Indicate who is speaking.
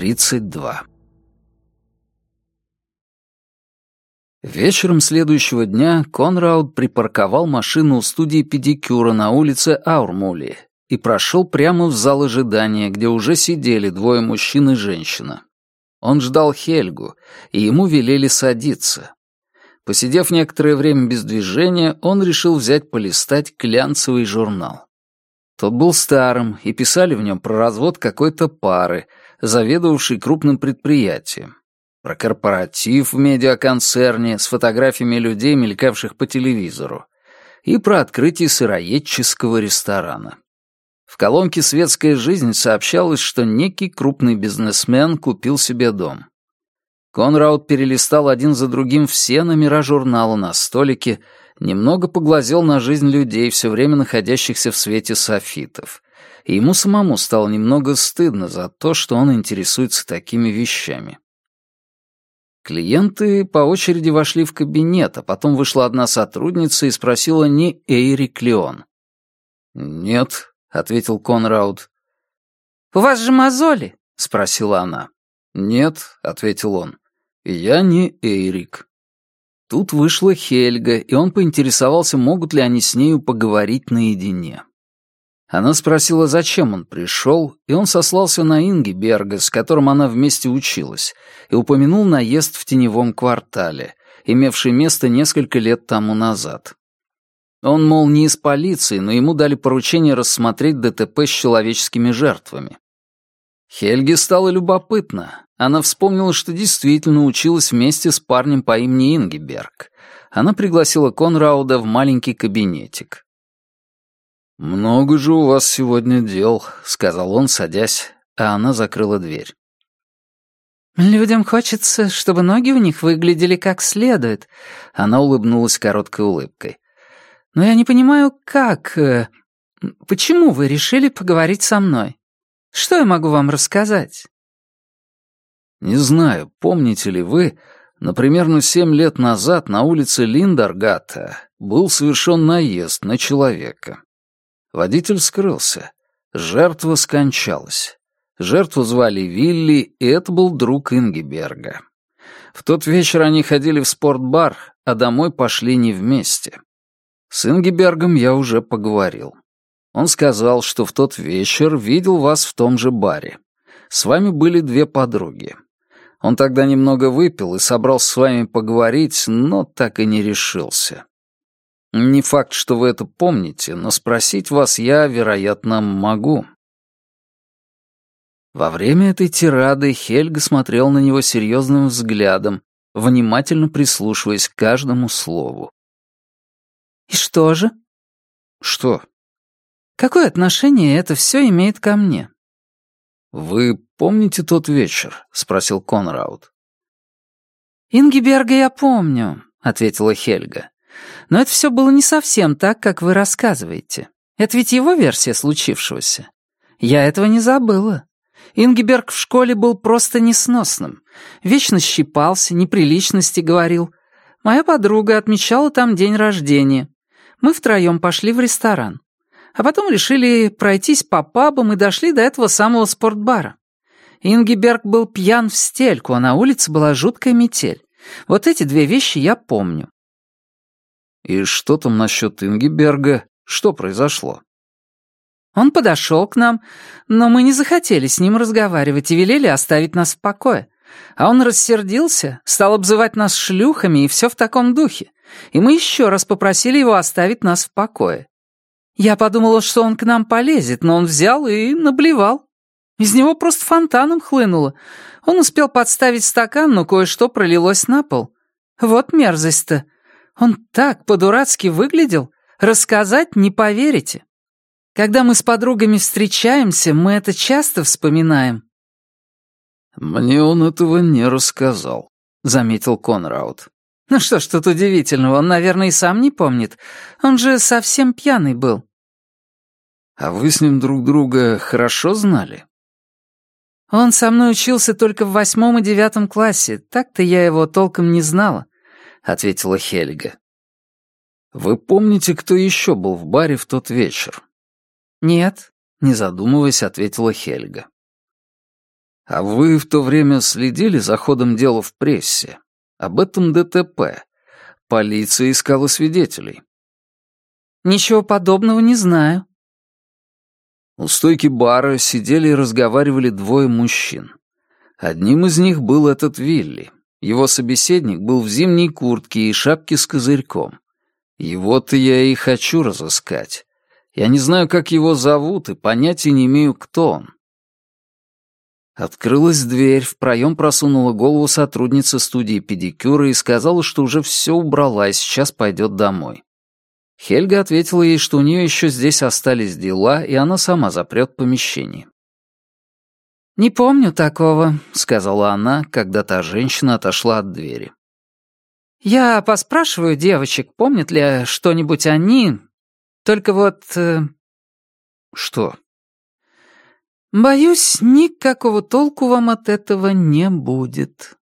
Speaker 1: 32 Вечером следующего дня Конрауд припарковал машину у студии педикюра на улице Аурмули и прошел прямо в зал ожидания, где уже сидели двое мужчин и женщина. Он ждал Хельгу, и ему велели садиться. Посидев некоторое время без движения, он решил взять полистать глянцевый журнал. Тот был старым, и писали в нем про развод какой-то пары, заведовавшей крупным предприятием про корпоратив в медиаконцерне с фотографиями людей, мелькавших по телевизору, и про открытие сыроедческого ресторана. В колонке «Светская жизнь» сообщалось, что некий крупный бизнесмен купил себе дом. Конрауд перелистал один за другим все номера журнала на столике, немного поглазел на жизнь людей, все время находящихся в свете софитов. И ему самому стало немного стыдно за то, что он интересуется такими вещами. Клиенты по очереди вошли в кабинет, а потом вышла одна сотрудница и спросила, не Эйрик ли он. «Нет», — ответил Конрауд.
Speaker 2: «У вас же мозоли?» — спросила она.
Speaker 1: «Нет», — ответил он. «Я не Эйрик». Тут вышла Хельга, и он поинтересовался, могут ли они с нею поговорить наедине. Она спросила, зачем он пришел, и он сослался на Инги Берга, с которым она вместе училась, и упомянул наезд в теневом квартале, имевший место несколько лет тому назад. Он, мол, не из полиции, но ему дали поручение рассмотреть ДТП с человеческими жертвами. Хельге стало любопытно. Она вспомнила, что действительно училась вместе с парнем по имени Ингиберг. Она пригласила Конрауда в маленький кабинетик. «Много же у вас сегодня дел», — сказал он, садясь, а она закрыла дверь.
Speaker 2: «Людям хочется, чтобы ноги у них выглядели как следует», — она улыбнулась короткой улыбкой. «Но я не понимаю, как... Э, почему вы решили поговорить со мной? Что я могу вам рассказать?»
Speaker 1: «Не знаю, помните ли вы, но примерно семь лет назад на улице Линдаргата был совершен наезд на человека. Водитель скрылся. Жертва скончалась. Жертву звали Вилли, и это был друг Ингиберга. В тот вечер они ходили в спортбар, а домой пошли не вместе. С Ингибергом я уже поговорил. Он сказал, что в тот вечер видел вас в том же баре. С вами были две подруги. Он тогда немного выпил и собрался с вами поговорить, но так и не решился. Не факт, что вы это помните, но спросить вас я, вероятно, могу. Во время этой тирады Хельга смотрел на него серьезным взглядом, внимательно прислушиваясь к каждому слову.
Speaker 2: «И что же?»
Speaker 1: «Что?»
Speaker 2: «Какое отношение это все имеет ко мне?»
Speaker 1: «Вы помните тот вечер?» — спросил Конрауд.
Speaker 2: «Ингиберга я помню», — ответила Хельга. Но это все было не совсем так, как вы рассказываете. Это ведь его версия случившегося. Я этого не забыла. Ингиберг в школе был просто несносным. Вечно щипался, неприличности говорил. Моя подруга отмечала там день рождения. Мы втроем пошли в ресторан. А потом решили пройтись по пабам и дошли до этого самого спортбара. Ингиберг был пьян в стельку, а на улице была жуткая метель. Вот эти две вещи я помню.
Speaker 1: «И что там насчет Ингиберга? Что произошло?»
Speaker 2: Он подошел к нам, но мы не захотели с ним разговаривать и велели оставить нас в покое. А он рассердился, стал обзывать нас шлюхами и все в таком духе. И мы еще раз попросили его оставить нас в покое. Я подумала, что он к нам полезет, но он взял и наблевал. Из него просто фонтаном хлынуло. Он успел подставить стакан, но кое-что пролилось на пол. Вот мерзость-то. Он так по-дурацки выглядел, рассказать не поверите. Когда мы с подругами встречаемся, мы это часто вспоминаем».
Speaker 1: «Мне он этого не рассказал», — заметил Конрауд.
Speaker 2: «Ну что ж тут удивительного, он, наверное, и сам не помнит. Он же совсем пьяный был».
Speaker 1: «А вы с ним друг друга хорошо знали?»
Speaker 2: «Он со мной учился только в восьмом и девятом классе, так-то я его толком не знала. — ответила Хельга.
Speaker 1: «Вы помните, кто еще был в баре в тот вечер?»
Speaker 2: «Нет», —
Speaker 1: не задумываясь, ответила Хельга. А вы в то время следили за ходом дела в прессе? Об этом ДТП. Полиция искала свидетелей.
Speaker 2: Ничего подобного не знаю.
Speaker 1: У стойки бара сидели и разговаривали двое мужчин. Одним из них был этот Вилли. Его собеседник был в зимней куртке и шапке с козырьком. Его-то я и хочу разыскать. Я не знаю, как его зовут, и понятия не имею, кто он. Открылась дверь, в проем просунула голову сотрудница студии педикюра и сказала, что уже все убрала и сейчас пойдет домой. Хельга ответила ей, что у нее еще здесь остались дела, и она сама запрет помещение.
Speaker 2: «Не помню такого», — сказала она, когда та женщина отошла от двери. «Я поспрашиваю девочек, помнят ли что-нибудь они. Только вот...» э...
Speaker 1: «Что?»
Speaker 2: «Боюсь, никакого толку вам от этого не будет».